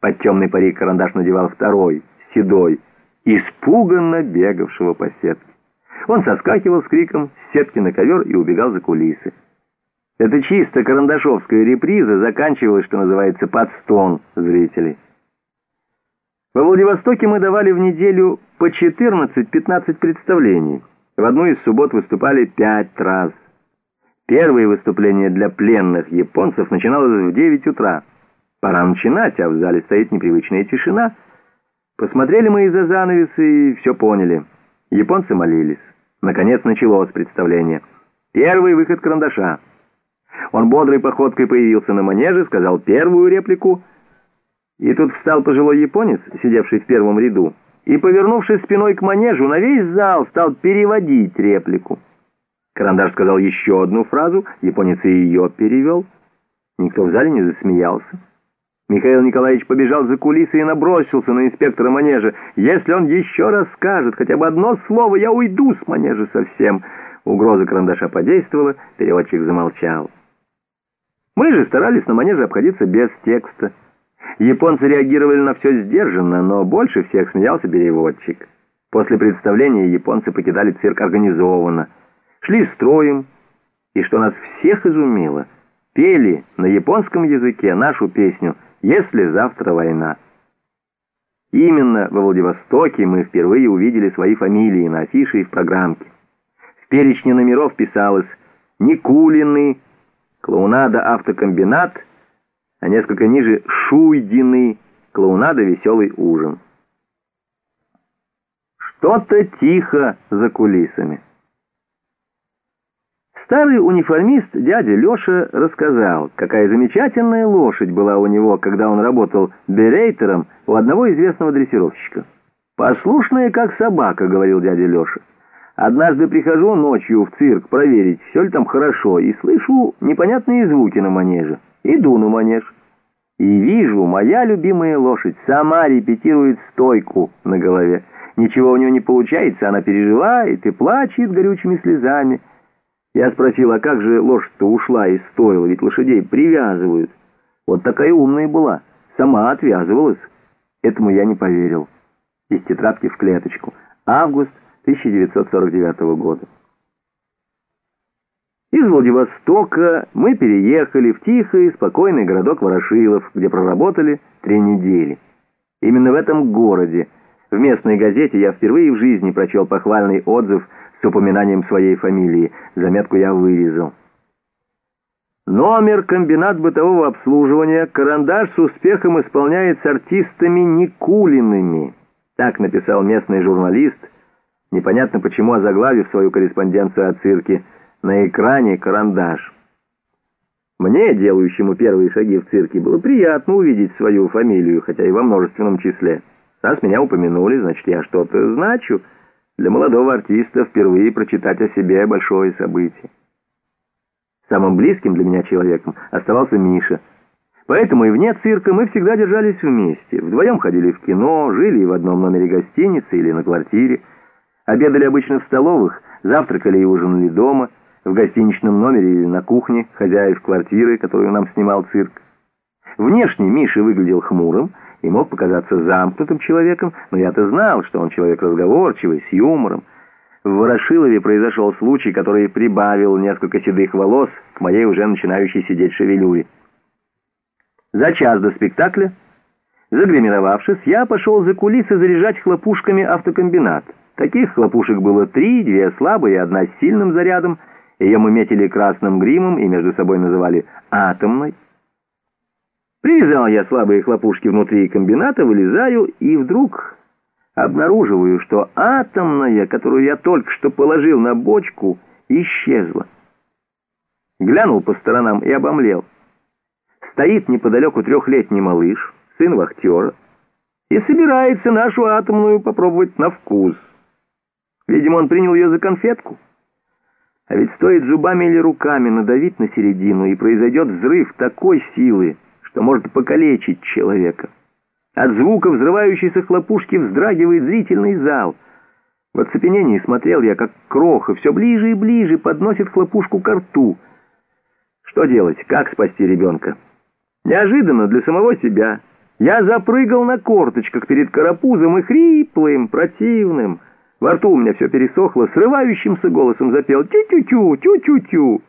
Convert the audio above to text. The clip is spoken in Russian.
Под темный парик карандаш надевал второй, седой, испуганно бегавшего по сетке. Он соскакивал с криком с сетки на ковер и убегал за кулисы. Это чисто карандашовская реприза заканчивалась, что называется, под стон зрителей. Во Владивостоке мы давали в неделю по 14-15 представлений. В одну из суббот выступали пять раз. Первое выступление для пленных японцев начиналось в 9 утра. Пора начинать, а в зале стоит непривычная тишина. Посмотрели мы из-за занавеса и все поняли. Японцы молились. Наконец началось представление. Первый выход карандаша. Он бодрой походкой появился на манеже, сказал первую реплику, и тут встал пожилой японец, сидевший в первом ряду, и, повернувшись спиной к манежу, на весь зал стал переводить реплику. Карандаш сказал еще одну фразу, японец и ее перевел. Никто в зале не засмеялся. Михаил Николаевич побежал за кулисы и набросился на инспектора манежа. «Если он еще раз скажет хотя бы одно слово, я уйду с манежа совсем». Угроза карандаша подействовала, переводчик замолчал. Мы же старались на манеже обходиться без текста. Японцы реагировали на все сдержанно, но больше всех смеялся переводчик. После представления японцы покидали цирк организованно, шли строем, и, что нас всех изумило, пели на японском языке нашу песню «Если завтра война». Именно во Владивостоке мы впервые увидели свои фамилии на афише и в программке. В перечне номеров писалось «Никулины», клоунада «Автокомбинат», а несколько ниже «Шуйдины», клоунада «Веселый ужин». Что-то тихо за кулисами. Старый униформист дядя Леша рассказал, какая замечательная лошадь была у него, когда он работал берейтером у одного известного дрессировщика. «Послушная, как собака», — говорил дядя Леша. Однажды прихожу ночью в цирк проверить, все ли там хорошо, и слышу непонятные звуки на манеже. Иду на манеж. И вижу, моя любимая лошадь сама репетирует стойку на голове. Ничего у нее не получается, она переживает и плачет горючими слезами. Я спросил, а как же лошадь-то ушла из стойла, ведь лошадей привязывают. Вот такая умная была, сама отвязывалась. Этому я не поверил. Из тетрадки в клеточку. Август 1949 года. Из Владивостока мы переехали в тихий, спокойный городок Ворошилов, где проработали три недели. Именно в этом городе, в местной газете, я впервые в жизни прочел похвальный отзыв с упоминанием своей фамилии. Заметку я вырезал. Номер комбинат бытового обслуживания «Карандаш» с успехом исполняется артистами Никулиными. Так написал местный журналист – непонятно почему озаглавив свою корреспонденцию о цирке, на экране карандаш. Мне, делающему первые шаги в цирке, было приятно увидеть свою фамилию, хотя и во множественном числе. Раз меня упомянули, значит, я что-то значу. Для молодого артиста впервые прочитать о себе большое событие. Самым близким для меня человеком оставался Миша. Поэтому и вне цирка мы всегда держались вместе. Вдвоем ходили в кино, жили в одном номере гостиницы или на квартире. Обедали обычно в столовых, завтракали и ужинали дома, в гостиничном номере или на кухне, хозяев квартиры, которую нам снимал цирк. Внешне Миша выглядел хмурым и мог показаться замкнутым человеком, но я-то знал, что он человек разговорчивый, с юмором. В Ворошилове произошел случай, который прибавил несколько седых волос к моей уже начинающей сидеть шевелюре. За час до спектакля, загримировавшись, я пошел за кулисы заряжать хлопушками автокомбинат. Таких хлопушек было три, две слабые, одна с сильным зарядом. Ее мы метили красным гримом и между собой называли «атомной». Привязал я слабые хлопушки внутри комбината, вылезаю и вдруг обнаруживаю, что атомная, которую я только что положил на бочку, исчезла. Глянул по сторонам и обомлел. Стоит неподалеку трехлетний малыш, сын вахтера, и собирается нашу атомную попробовать на вкус. Видимо, он принял ее за конфетку. А ведь стоит зубами или руками надавить на середину, и произойдет взрыв такой силы, что может покалечить человека. От звука взрывающейся хлопушки вздрагивает зрительный зал. В оцепенении смотрел я, как кроха все ближе и ближе подносит хлопушку к рту. Что делать? Как спасти ребенка? Неожиданно для самого себя Я запрыгал на корточках перед карапузом и хриплым, противным. Во рту у меня все пересохло, срывающимся голосом запел «Тю-тю-тю, тю-тю-тю».